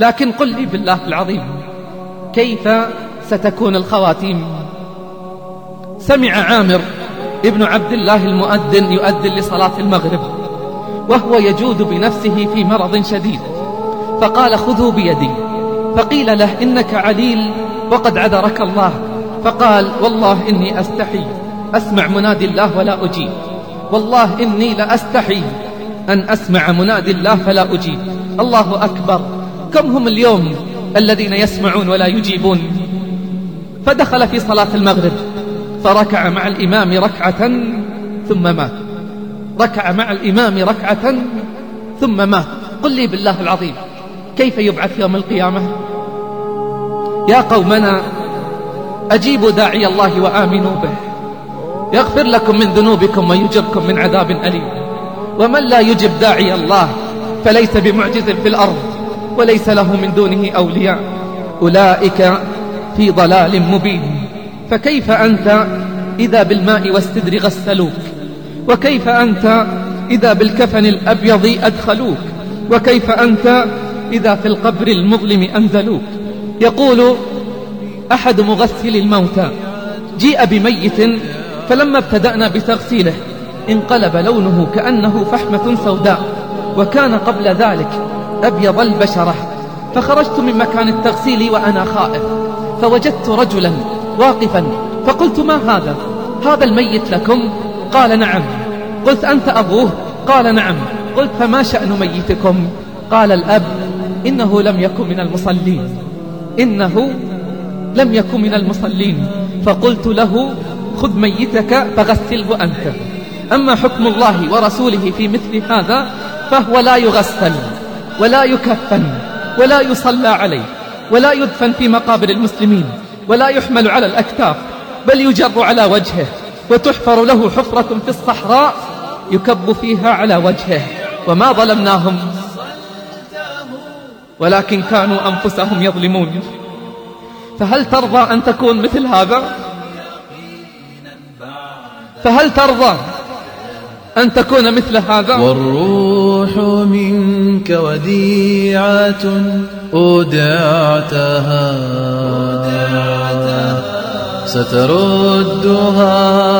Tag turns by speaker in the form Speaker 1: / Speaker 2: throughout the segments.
Speaker 1: لكن قل لي بالله العظيم كيف ستكون الخواتيم؟ سمع عامر ابن عبد الله المؤذن يؤذن لصلاة المغرب وهو يجود بنفسه في مرض شديد فقال خذوا بيدي فقيل له إنك عليل وقد عذرك الله فقال والله إني أستحي أسمع منادي الله ولا أجيب والله إني لأستحي أن أسمع منادي الله فلا أجيب الله أكبر. كم هم اليوم الذين يسمعون ولا يجيبون؟ فدخل في صلاة المغرب فركع مع الإمام ركعة ثم مات. ركع مع الإمام ركعة ثم مات. قل لي بالله العظيم كيف يبعث يوم القيامة؟ يا قومنا أجيبوا داعي الله وآمنوا به. يغفر لكم من ذنوبكم ويجركم من عذاب أليم. ومن لا يجب داعي الله فليس بمعجز في الأرض. وليس له من دونه أولياء. أولئك في ضلال مبين. فكيف أنت إذا بالماء والسدر غسلوك؟ وكيف أنت إذا بالكفن الأبيض أدخلوك؟ وكيف أنت إذا في القبر المظلم أنزلوك؟ يقول أحد مغسل الموتى جيء بميت فلما ابتدأنا بتغسيله انقلب لونه كأنه فحمة سوداء وكان قبل ذلك أبيض البشرة فخرجت من مكان التغسيل وأنا خائف. فوجدت رجلا واقفا فقلت ما هذا؟ هذا الميت لكم؟ قال نعم. قلت أنت أبوه؟ قال نعم. قلت فما شأن ميتكم؟ قال الأب إنه لم يكن من المصلين. إنه لم يكن من المصلين. فقلت له خذ ميتك فغسله أنت. أما حكم الله ورسوله في مثل هذا فهو لا يغسل. ولا يكفن ولا يصلى عليه ولا يدفن في مقابر المسلمين ولا يحمل على الأكتاف بل يجر على وجهه وتحفر له حفرة في الصحراء يكب فيها على وجهه. وما ظلمناهم ولكن كانوا أنفسهم يظلمون. فهل ترضى أن تكون مثل هذا؟ فهل ترضى أن تكون مثل هذا؟
Speaker 2: والروح منك وديعة أودعتها. ستردها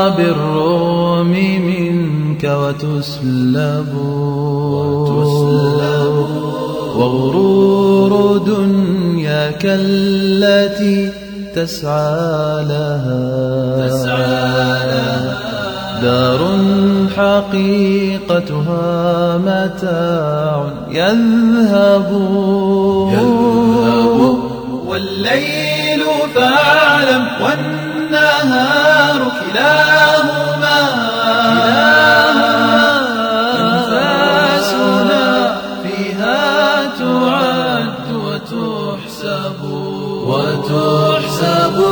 Speaker 2: بالروم منك وتسلب. وغرور دنياك التي تسعى لها. دار حقيقتها متاع يذهب.
Speaker 3: يذهب. والليل فاعلم والنهار كلاهما.
Speaker 2: أنفاسنا فيها تعد وتحسب.
Speaker 3: وتحسب.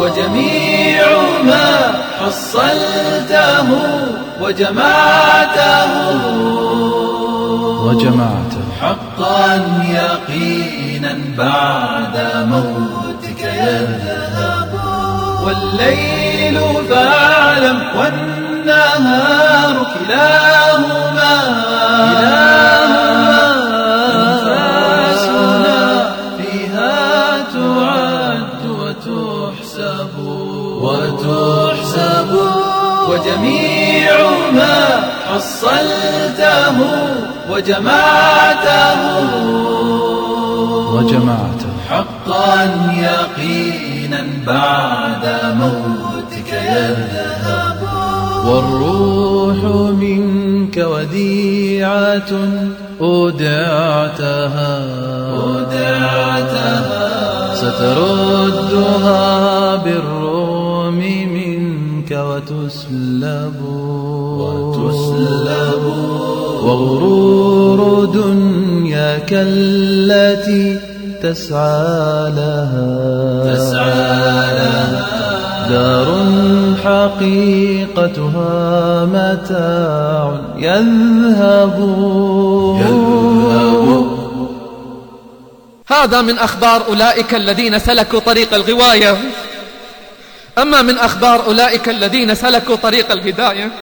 Speaker 3: وجميع ما حصلته وجمعته
Speaker 2: وجمعته
Speaker 3: حقا يقينا بعد موتك يذهب والليل فاعلم والنهار كلاهما.
Speaker 2: أنفاسنا فيها تعد وتحسب.
Speaker 3: وتحسب. وجميع ما حصلته وجمعته
Speaker 2: وجمعته.
Speaker 3: حقا يقينا بعد موتك يذهب
Speaker 2: والروح منك وديعة أودعتها.
Speaker 3: ودعتها
Speaker 2: ستردها بالروم منك وتسلب
Speaker 3: وتسلب
Speaker 2: وغرور دنياك التي تسعى لها.
Speaker 3: تسعى لها.
Speaker 2: دار حقيقتها متاع يذهب.
Speaker 3: يذهب.
Speaker 1: هذا من أخبار أولئك الذين سلكوا طريق الغواية. أما من أخبار أولئك الذين سلكوا طريق الهداية